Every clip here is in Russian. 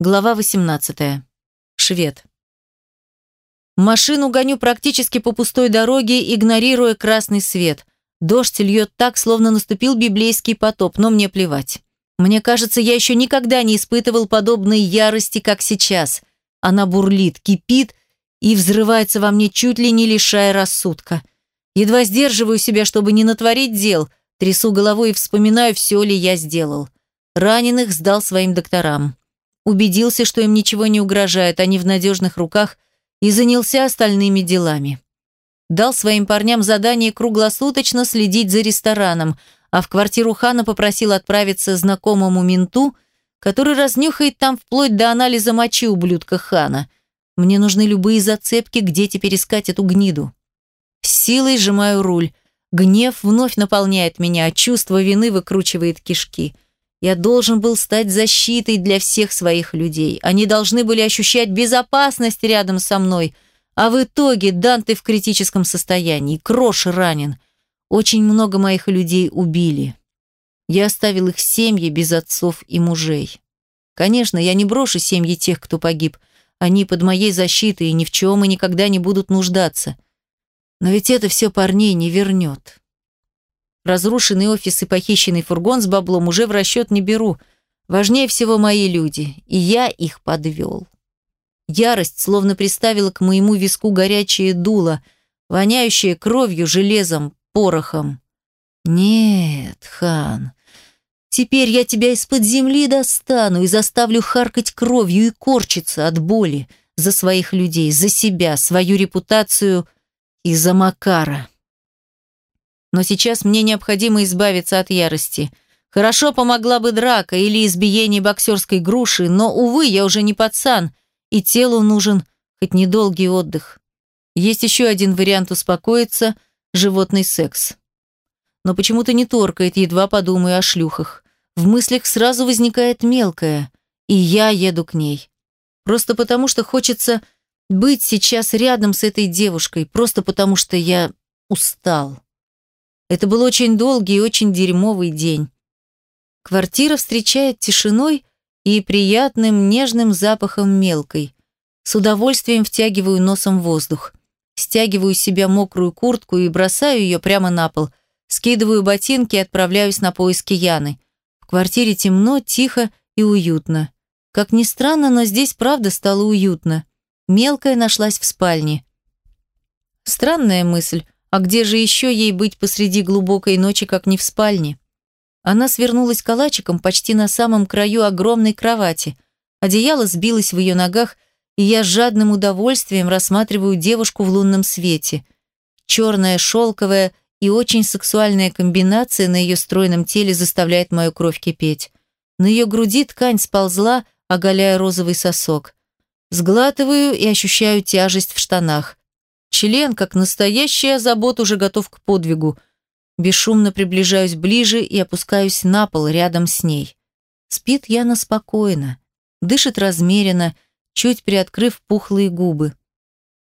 Глава 18. Швед. Машину гоню практически по пустой дороге, игнорируя красный свет. Дождь льет так, словно наступил библейский потоп, но мне плевать. Мне кажется, я еще никогда не испытывал подобной ярости, как сейчас. Она бурлит, кипит и взрывается во мне, чуть ли не лишая рассудка. Едва сдерживаю себя, чтобы не натворить дел, трясу головой и вспоминаю, все ли я сделал. Раненых сдал своим докторам убедился, что им ничего не угрожает, они в надежных руках, и занялся остальными делами. Дал своим парням задание круглосуточно следить за рестораном, а в квартиру Хана попросил отправиться знакомому менту, который разнюхает там вплоть до анализа мочи ублюдка Хана. Мне нужны любые зацепки, где теперь искать эту гниду. С силой сжимаю руль. Гнев вновь наполняет меня, а чувство вины выкручивает кишки – я должен был стать защитой для всех своих людей. Они должны были ощущать безопасность рядом со мной. А в итоге Данте в критическом состоянии, Крош ранен. Очень много моих людей убили. Я оставил их семьи без отцов и мужей. Конечно, я не брошу семьи тех, кто погиб. Они под моей защитой и ни в чем и никогда не будут нуждаться. Но ведь это все парней не вернет. Разрушенный офис и похищенный фургон с баблом уже в расчет не беру. Важнее всего мои люди, и я их подвел. Ярость словно приставила к моему виску горячее дуло, воняющее кровью, железом, порохом. Нет, хан, теперь я тебя из-под земли достану и заставлю харкать кровью и корчиться от боли за своих людей, за себя, свою репутацию и за Макара. Но сейчас мне необходимо избавиться от ярости. Хорошо помогла бы драка или избиение боксерской груши, но, увы, я уже не пацан, и телу нужен хоть недолгий отдых. Есть еще один вариант успокоиться – животный секс. Но почему-то не торкает, едва подумаю о шлюхах. В мыслях сразу возникает мелкая, и я еду к ней. Просто потому, что хочется быть сейчас рядом с этой девушкой, просто потому, что я устал. Это был очень долгий и очень дерьмовый день. Квартира встречает тишиной и приятным нежным запахом мелкой. С удовольствием втягиваю носом воздух. Стягиваю с себя мокрую куртку и бросаю ее прямо на пол. Скидываю ботинки и отправляюсь на поиски Яны. В квартире темно, тихо и уютно. Как ни странно, но здесь правда стало уютно. Мелкая нашлась в спальне. Странная мысль, а где же еще ей быть посреди глубокой ночи, как не в спальне? Она свернулась калачиком почти на самом краю огромной кровати. Одеяло сбилось в ее ногах, и я с жадным удовольствием рассматриваю девушку в лунном свете. Черная, шелковая и очень сексуальная комбинация на ее стройном теле заставляет мою кровь кипеть. На ее груди ткань сползла, оголяя розовый сосок. Сглатываю и ощущаю тяжесть в штанах. Член, как настоящий азабот, уже готов к подвигу. Бесшумно приближаюсь ближе и опускаюсь на пол рядом с ней. Спит Яна спокойно, дышит размеренно, чуть приоткрыв пухлые губы.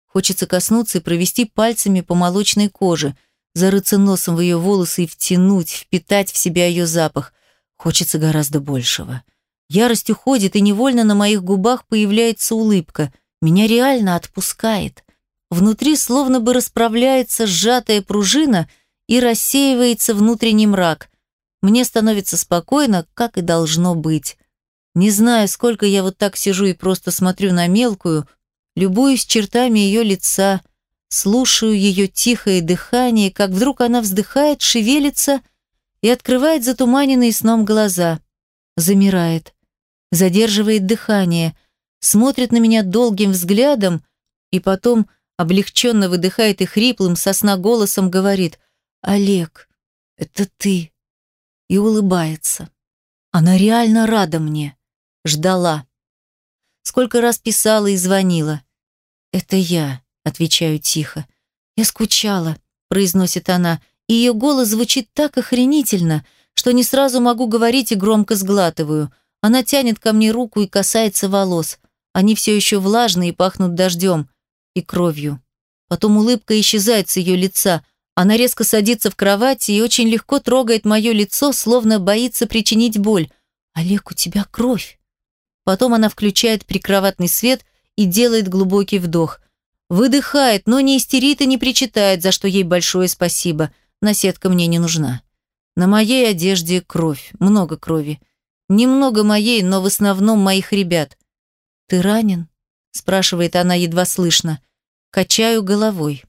Хочется коснуться и провести пальцами по молочной коже, зарыться носом в ее волосы и втянуть, впитать в себя ее запах. Хочется гораздо большего. Ярость уходит, и невольно на моих губах появляется улыбка. Меня реально отпускает. Внутри словно бы расправляется сжатая пружина и рассеивается внутренний мрак. Мне становится спокойно, как и должно быть. Не знаю, сколько я вот так сижу и просто смотрю на мелкую, любуюсь чертами ее лица, слушаю ее тихое дыхание, как вдруг она вздыхает, шевелится и открывает затуманенные сном глаза. Замирает, задерживает дыхание, смотрит на меня долгим взглядом и потом облегченно выдыхает и хриплым сосна голосом говорит «Олег, это ты!» и улыбается. Она реально рада мне. Ждала. Сколько раз писала и звонила. «Это я», — отвечаю тихо. «Я скучала», — произносит она, и ее голос звучит так охренительно, что не сразу могу говорить и громко сглатываю. Она тянет ко мне руку и касается волос. Они все еще влажные и пахнут дождем и кровью. Потом улыбка исчезает с ее лица. Она резко садится в кровати и очень легко трогает мое лицо, словно боится причинить боль. «Олег, у тебя кровь!» Потом она включает прикроватный свет и делает глубокий вдох. Выдыхает, но не истерит и не причитает, за что ей большое спасибо. Наседка мне не нужна. На моей одежде кровь, много крови. Немного моей, но в основном моих ребят. «Ты ранен?» – спрашивает она едва слышно. Качаю головой.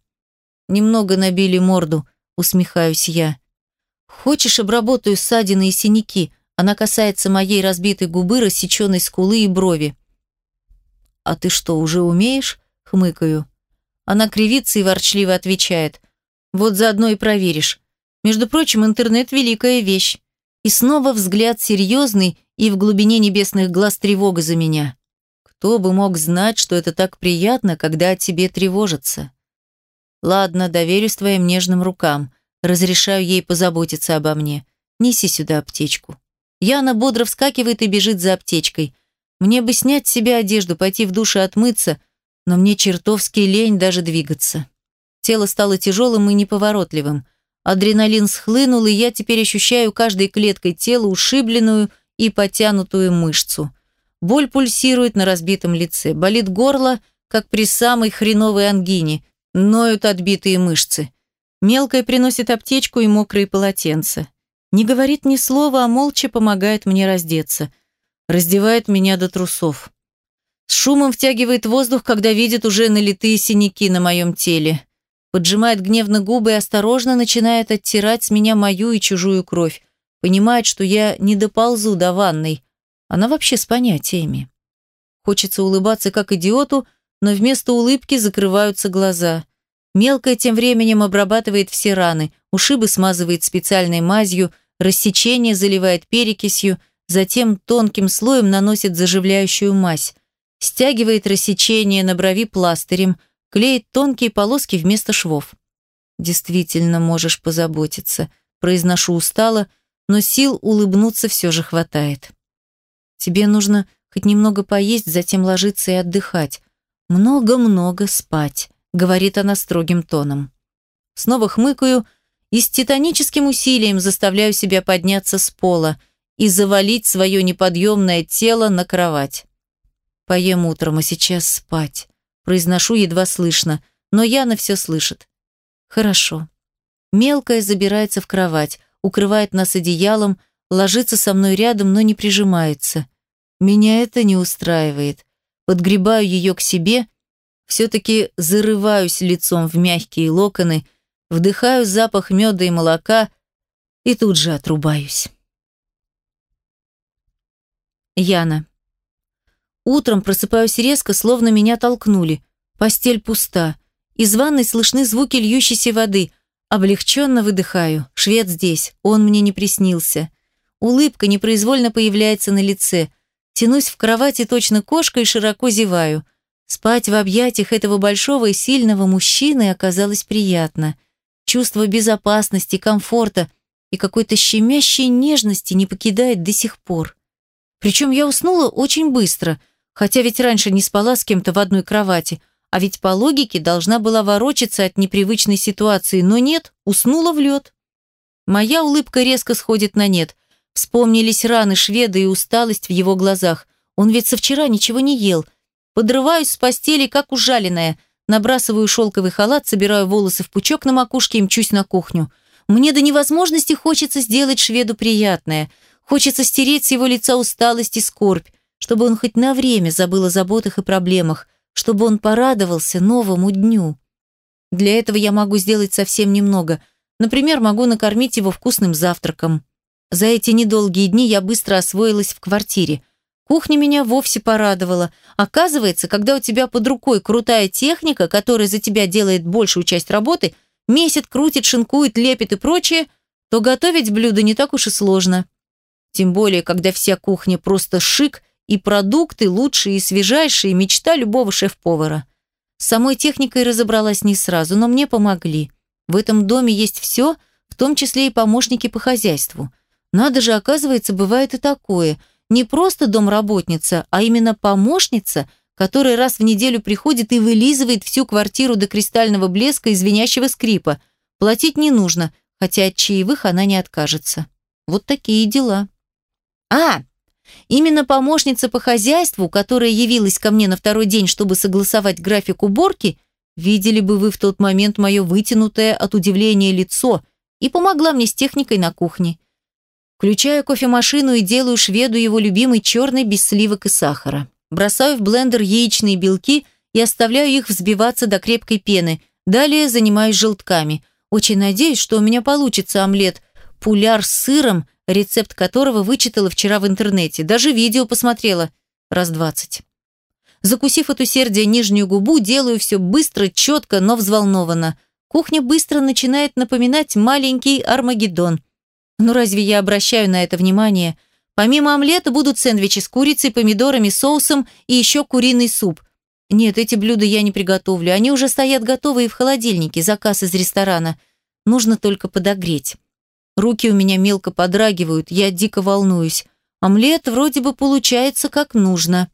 Немного набили морду, усмехаюсь я. Хочешь, обработаю ссадины и синяки? Она касается моей разбитой губы, рассеченной скулы и брови. А ты что, уже умеешь? Хмыкаю. Она кривится и ворчливо отвечает. Вот заодно и проверишь. Между прочим, интернет – великая вещь. И снова взгляд серьезный и в глубине небесных глаз тревога за меня. Кто бы мог знать, что это так приятно, когда о тебе тревожатся? Ладно, доверюсь твоим нежным рукам. Разрешаю ей позаботиться обо мне. Неси сюда аптечку. Яна бодро вскакивает и бежит за аптечкой. Мне бы снять с себя одежду, пойти в душ и отмыться, но мне чертовски лень даже двигаться. Тело стало тяжелым и неповоротливым. Адреналин схлынул, и я теперь ощущаю каждой клеткой тела ушибленную и потянутую мышцу. Боль пульсирует на разбитом лице, болит горло, как при самой хреновой ангине, ноют отбитые мышцы. Мелкая приносит аптечку и мокрые полотенца. Не говорит ни слова, а молча помогает мне раздеться. Раздевает меня до трусов. С шумом втягивает воздух, когда видит уже налитые синяки на моем теле. Поджимает гневно губы и осторожно начинает оттирать с меня мою и чужую кровь. Понимает, что я не доползу до ванной, она вообще с понятиями. Хочется улыбаться как идиоту, но вместо улыбки закрываются глаза. Мелкая тем временем обрабатывает все раны, ушибы смазывает специальной мазью, рассечение заливает перекисью, затем тонким слоем наносит заживляющую мазь, стягивает рассечение на брови пластырем, клеит тонкие полоски вместо швов. «Действительно можешь позаботиться», – произношу устало, но сил улыбнуться все же хватает. Тебе нужно хоть немного поесть, затем ложиться и отдыхать. Много-много спать, говорит она строгим тоном. Снова хмыкаю и с титаническим усилием заставляю себя подняться с пола и завалить свое неподъемное тело на кровать. Поем утром, а сейчас спать. Произношу едва слышно, но Яна все слышит. Хорошо. Мелкая забирается в кровать, укрывает нас одеялом, ложится со мной рядом, но не прижимается. Меня это не устраивает. Подгребаю ее к себе, все-таки зарываюсь лицом в мягкие локоны, вдыхаю запах меда и молока и тут же отрубаюсь. Яна. Утром просыпаюсь резко, словно меня толкнули. Постель пуста. Из ванной слышны звуки льющейся воды. Облегченно выдыхаю. Швед здесь. Он мне не приснился. Улыбка непроизвольно появляется на лице. Тянусь в кровати точно кошка и широко зеваю. Спать в объятиях этого большого и сильного мужчины оказалось приятно. Чувство безопасности, комфорта и какой-то щемящей нежности не покидает до сих пор. Причем я уснула очень быстро, хотя ведь раньше не спала с кем-то в одной кровати, а ведь по логике должна была ворочаться от непривычной ситуации, но нет, уснула в лед. Моя улыбка резко сходит на нет – Вспомнились раны шведа и усталость в его глазах. Он ведь со вчера ничего не ел. Подрываюсь с постели, как ужаленная. Набрасываю шелковый халат, собираю волосы в пучок на макушке и мчусь на кухню. Мне до невозможности хочется сделать шведу приятное. Хочется стереть с его лица усталость и скорбь, чтобы он хоть на время забыл о заботах и проблемах, чтобы он порадовался новому дню. Для этого я могу сделать совсем немного. Например, могу накормить его вкусным завтраком. За эти недолгие дни я быстро освоилась в квартире. Кухня меня вовсе порадовала. Оказывается, когда у тебя под рукой крутая техника, которая за тебя делает большую часть работы, месит, крутит, шинкует, лепит и прочее, то готовить блюдо не так уж и сложно. Тем более, когда вся кухня просто шик, и продукты лучшие и свежайшие, мечта любого шеф-повара. С самой техникой разобралась не сразу, но мне помогли. В этом доме есть все, в том числе и помощники по хозяйству – надо же, оказывается, бывает и такое. Не просто домработница, а именно помощница, которая раз в неделю приходит и вылизывает всю квартиру до кристального блеска и звенящего скрипа. Платить не нужно, хотя от чаевых она не откажется. Вот такие дела. А, Именно помощница по хозяйству, которая явилась ко мне на второй день, чтобы согласовать график уборки, видели бы вы в тот момент мое вытянутое от удивления лицо и помогла мне с техникой на кухне. Включаю кофемашину и делаю шведу его любимый черный без сливок и сахара. Бросаю в блендер яичные белки и оставляю их взбиваться до крепкой пены. Далее занимаюсь желтками. Очень надеюсь, что у меня получится омлет. Пуляр с сыром, рецепт которого вычитала вчера в интернете. Даже видео посмотрела. Раз двадцать. Закусив от усердия нижнюю губу, делаю все быстро, четко, но взволнованно. Кухня быстро начинает напоминать маленький Армагеддон. Ну разве я обращаю на это внимание? Помимо омлета будут сэндвичи с курицей, помидорами, соусом и еще куриный суп. Нет, эти блюда я не приготовлю. Они уже стоят готовые в холодильнике, заказ из ресторана. Нужно только подогреть. Руки у меня мелко подрагивают, я дико волнуюсь. Омлет вроде бы получается как нужно.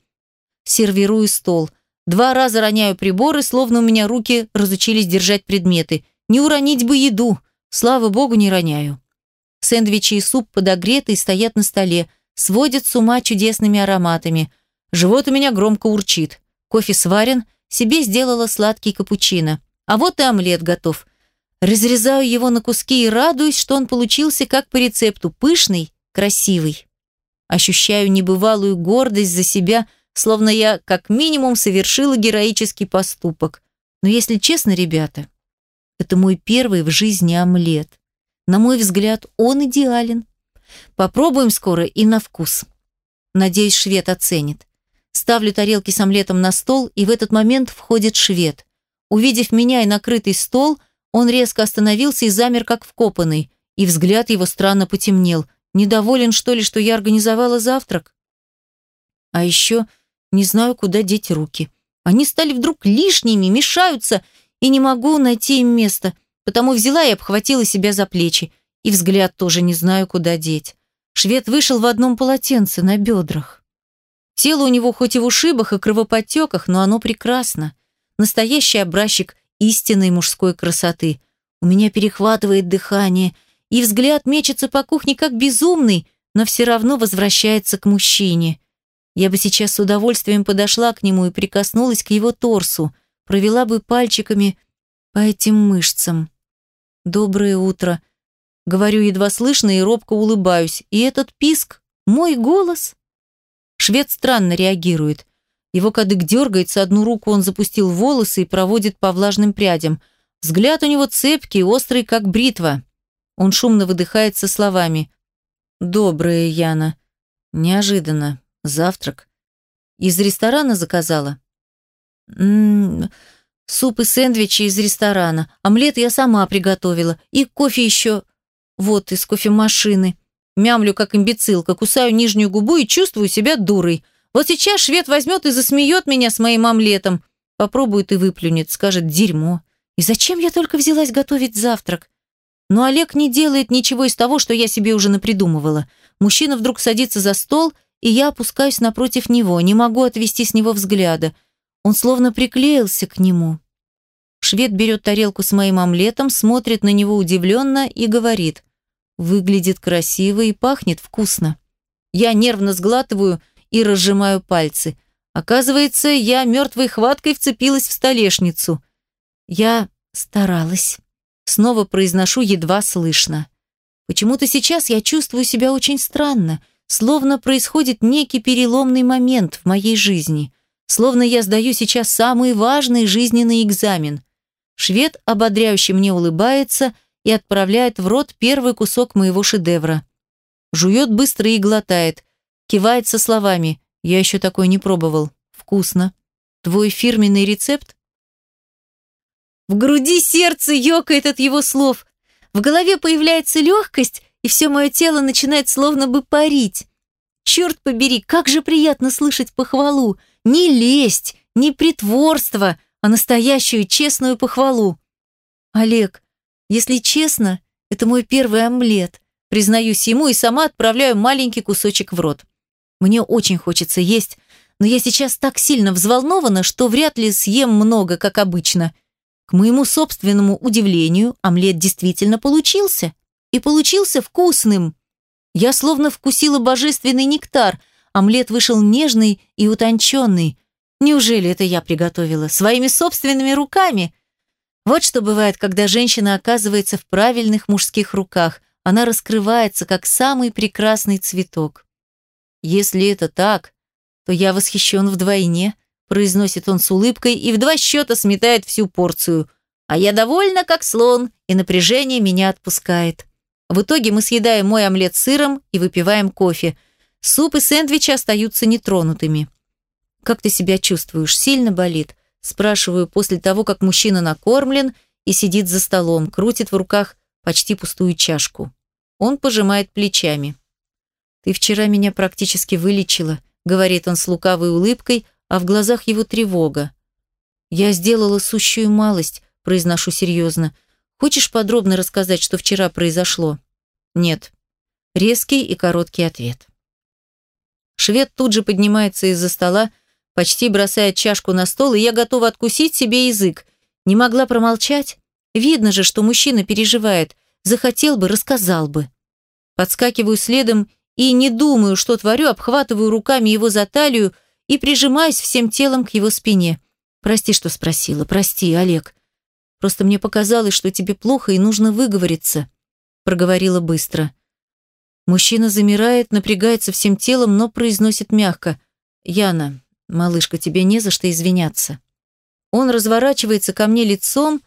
Сервирую стол. Два раза роняю приборы, словно у меня руки разучились держать предметы. Не уронить бы еду. Слава богу, не роняю. Сэндвичи и суп подогреты и стоят на столе, сводят с ума чудесными ароматами. Живот у меня громко урчит. Кофе сварен, себе сделала сладкий капучино. А вот и омлет готов. Разрезаю его на куски и радуюсь, что он получился как по рецепту, пышный, красивый. Ощущаю небывалую гордость за себя, словно я как минимум совершила героический поступок. Но если честно, ребята, это мой первый в жизни омлет. На мой взгляд, он идеален. Попробуем скоро и на вкус. Надеюсь, швед оценит. Ставлю тарелки с омлетом на стол, и в этот момент входит швед. Увидев меня и накрытый стол, он резко остановился и замер как вкопанный, и взгляд его странно потемнел. Недоволен, что ли, что я организовала завтрак? А еще не знаю, куда деть руки. Они стали вдруг лишними, мешаются, и не могу найти им место. Потому взяла и обхватила себя за плечи. И взгляд тоже не знаю, куда деть. Швед вышел в одном полотенце на бедрах. Тело у него хоть и в ушибах и кровоподтеках, но оно прекрасно. Настоящий образчик истинной мужской красоты. У меня перехватывает дыхание, и взгляд мечется по кухне как безумный, но все равно возвращается к мужчине. Я бы сейчас с удовольствием подошла к нему и прикоснулась к его торсу, провела бы пальчиками по этим мышцам. «Доброе утро», — говорю едва слышно и робко улыбаюсь. И этот писк — мой голос? Швед странно реагирует. Его кадык дергается, одну руку он запустил в волосы и проводит по влажным прядям. Взгляд у него цепкий, острый, как бритва. Он шумно выдыхает со словами. «Доброе, Яна. Неожиданно. Завтрак. Из ресторана заказала?» «М -м, Суп и сэндвичи из ресторана. Омлет я сама приготовила. И кофе еще. Вот, из кофемашины. Мямлю, как имбецилка, кусаю нижнюю губу и чувствую себя дурой. Вот сейчас швед возьмет и засмеет меня с моим омлетом. Попробует и выплюнет, скажет «дерьмо». И зачем я только взялась готовить завтрак? Но Олег не делает ничего из того, что я себе уже напридумывала. Мужчина вдруг садится за стол, и я опускаюсь напротив него, не могу отвести с него взгляда. Он словно приклеился к нему. Швед берет тарелку с моим омлетом, смотрит на него удивленно и говорит. Выглядит красиво и пахнет вкусно. Я нервно сглатываю и разжимаю пальцы. Оказывается, я мертвой хваткой вцепилась в столешницу. Я старалась. Снова произношу едва слышно. Почему-то сейчас я чувствую себя очень странно, словно происходит некий переломный момент в моей жизни – Словно я сдаю сейчас самый важный жизненный экзамен. Швед ободряюще мне улыбается и отправляет в рот первый кусок моего шедевра. Жует быстро и глотает. Кивает со словами «Я еще такой не пробовал. Вкусно. Твой фирменный рецепт?» В груди сердце ёкает от его слов. В голове появляется легкость, и все мое тело начинает словно бы парить. Черт побери, как же приятно слышать похвалу. Не лесть, не притворство, а настоящую честную похвалу. Олег, если честно, это мой первый омлет. Признаюсь ему и сама отправляю маленький кусочек в рот. Мне очень хочется есть, но я сейчас так сильно взволнована, что вряд ли съем много, как обычно. К моему собственному удивлению, омлет действительно получился. И получился вкусным. Я словно вкусила божественный нектар – Омлет вышел нежный и утонченный. Неужели это я приготовила? Своими собственными руками? Вот что бывает, когда женщина оказывается в правильных мужских руках. Она раскрывается, как самый прекрасный цветок. Если это так, то я восхищен вдвойне, произносит он с улыбкой и в два счета сметает всю порцию. А я довольна, как слон, и напряжение меня отпускает. В итоге мы съедаем мой омлет сыром и выпиваем кофе. Суп и сэндвичи остаются нетронутыми. «Как ты себя чувствуешь? Сильно болит?» Спрашиваю после того, как мужчина накормлен и сидит за столом, крутит в руках почти пустую чашку. Он пожимает плечами. «Ты вчера меня практически вылечила», — говорит он с лукавой улыбкой, а в глазах его тревога. «Я сделала сущую малость», — произношу серьезно. «Хочешь подробно рассказать, что вчера произошло?» «Нет». Резкий и короткий ответ. Швед тут же поднимается из-за стола, почти бросает чашку на стол, и я готова откусить себе язык. Не могла промолчать? Видно же, что мужчина переживает. Захотел бы, рассказал бы. Подскакиваю следом и не думаю, что творю, обхватываю руками его за талию и прижимаюсь всем телом к его спине. Прости, что спросила. Прости, Олег. Просто мне показалось, что тебе плохо и нужно выговориться. Проговорила быстро. Мужчина замирает, напрягается всем телом, но произносит мягко. «Яна, малышка, тебе не за что извиняться». Он разворачивается ко мне лицом,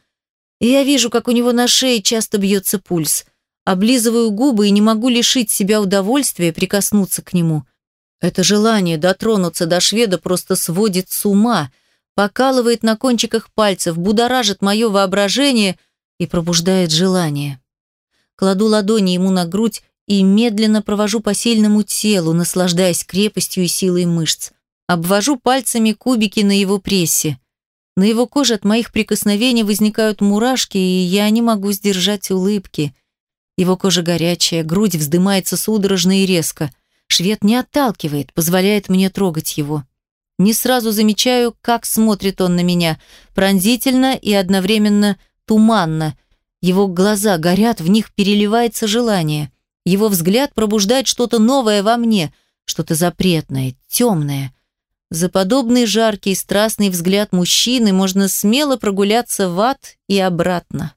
и я вижу, как у него на шее часто бьется пульс. Облизываю губы и не могу лишить себя удовольствия прикоснуться к нему. Это желание дотронуться до шведа просто сводит с ума, покалывает на кончиках пальцев, будоражит мое воображение и пробуждает желание. Кладу ладони ему на грудь и медленно провожу по сильному телу, наслаждаясь крепостью и силой мышц. Обвожу пальцами кубики на его прессе. На его коже от моих прикосновений возникают мурашки, и я не могу сдержать улыбки. Его кожа горячая, грудь вздымается судорожно и резко. Швед не отталкивает, позволяет мне трогать его. Не сразу замечаю, как смотрит он на меня, пронзительно и одновременно туманно. Его глаза горят, в них переливается желание. Его взгляд пробуждает что-то новое во мне, что-то запретное, темное. За подобный жаркий и страстный взгляд мужчины можно смело прогуляться в ад и обратно.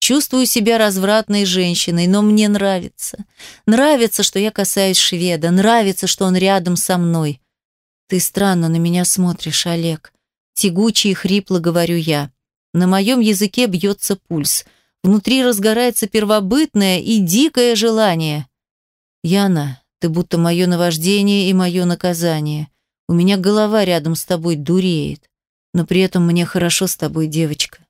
Чувствую себя развратной женщиной, но мне нравится. Нравится, что я касаюсь шведа, нравится, что он рядом со мной. Ты странно на меня смотришь, Олег. Тягуче и хрипло говорю я. На моем языке бьется пульс. Внутри разгорается первобытное и дикое желание. Яна, ты будто мое наваждение и мое наказание. У меня голова рядом с тобой дуреет. Но при этом мне хорошо с тобой, девочка.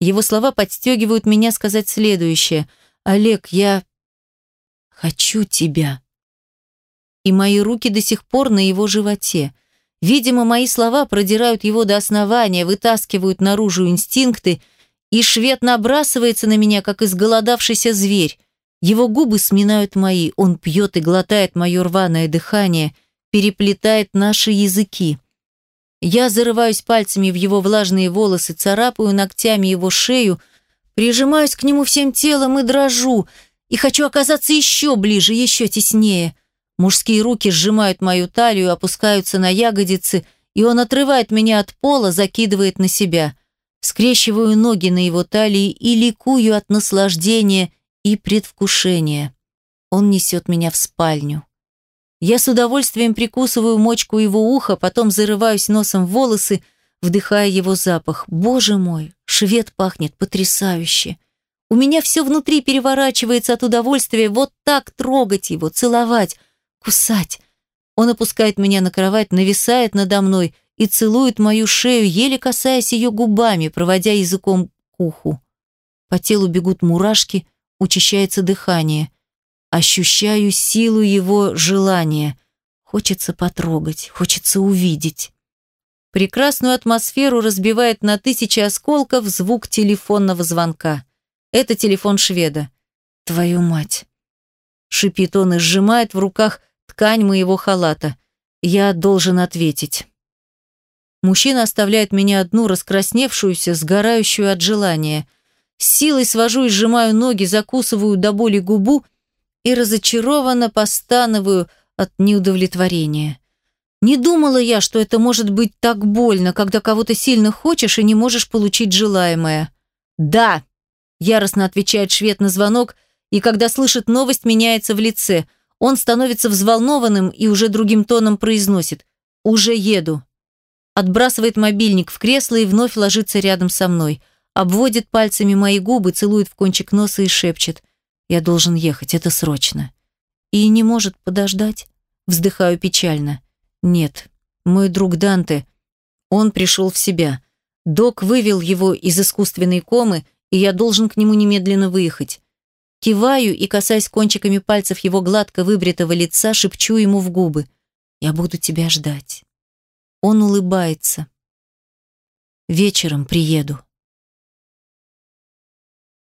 Его слова подстегивают меня сказать следующее. «Олег, я хочу тебя». И мои руки до сих пор на его животе. Видимо, мои слова продирают его до основания, вытаскивают наружу инстинкты, и швед набрасывается на меня, как изголодавшийся зверь. Его губы сминают мои, он пьет и глотает мое рваное дыхание, переплетает наши языки. Я зарываюсь пальцами в его влажные волосы, царапаю ногтями его шею, прижимаюсь к нему всем телом и дрожу, и хочу оказаться еще ближе, еще теснее. Мужские руки сжимают мою талию, опускаются на ягодицы, и он отрывает меня от пола, закидывает на себя. Скрещиваю ноги на его талии и ликую от наслаждения и предвкушения. Он несет меня в спальню. Я с удовольствием прикусываю мочку его уха, потом зарываюсь носом в волосы, вдыхая его запах. Боже мой, швед пахнет потрясающе. У меня все внутри переворачивается от удовольствия вот так трогать его, целовать, кусать. Он опускает меня на кровать, нависает надо мной и целует мою шею, еле касаясь ее губами, проводя языком к уху. По телу бегут мурашки, учащается дыхание. Ощущаю силу его желания. Хочется потрогать, хочется увидеть. Прекрасную атмосферу разбивает на тысячи осколков звук телефонного звонка. Это телефон шведа. Твою мать. Шипит он и сжимает в руках ткань моего халата. Я должен ответить. Мужчина оставляет меня одну, раскрасневшуюся, сгорающую от желания. С силой свожу и сжимаю ноги, закусываю до боли губу – и разочарованно постановую, от неудовлетворения. Не думала я, что это может быть так больно, когда кого-то сильно хочешь и не можешь получить желаемое. «Да!» – яростно отвечает швед на звонок, и когда слышит новость, меняется в лице. Он становится взволнованным и уже другим тоном произносит «Уже еду». Отбрасывает мобильник в кресло и вновь ложится рядом со мной. Обводит пальцами мои губы, целует в кончик носа и шепчет «Я должен ехать, это срочно». И не может подождать. Вздыхаю печально. Нет, мой друг Данте, он пришел в себя. Док вывел его из искусственной комы, и я должен к нему немедленно выехать. Киваю и, касаясь кончиками пальцев его гладко выбритого лица, шепчу ему в губы. «Я буду тебя ждать». Он улыбается. «Вечером приеду».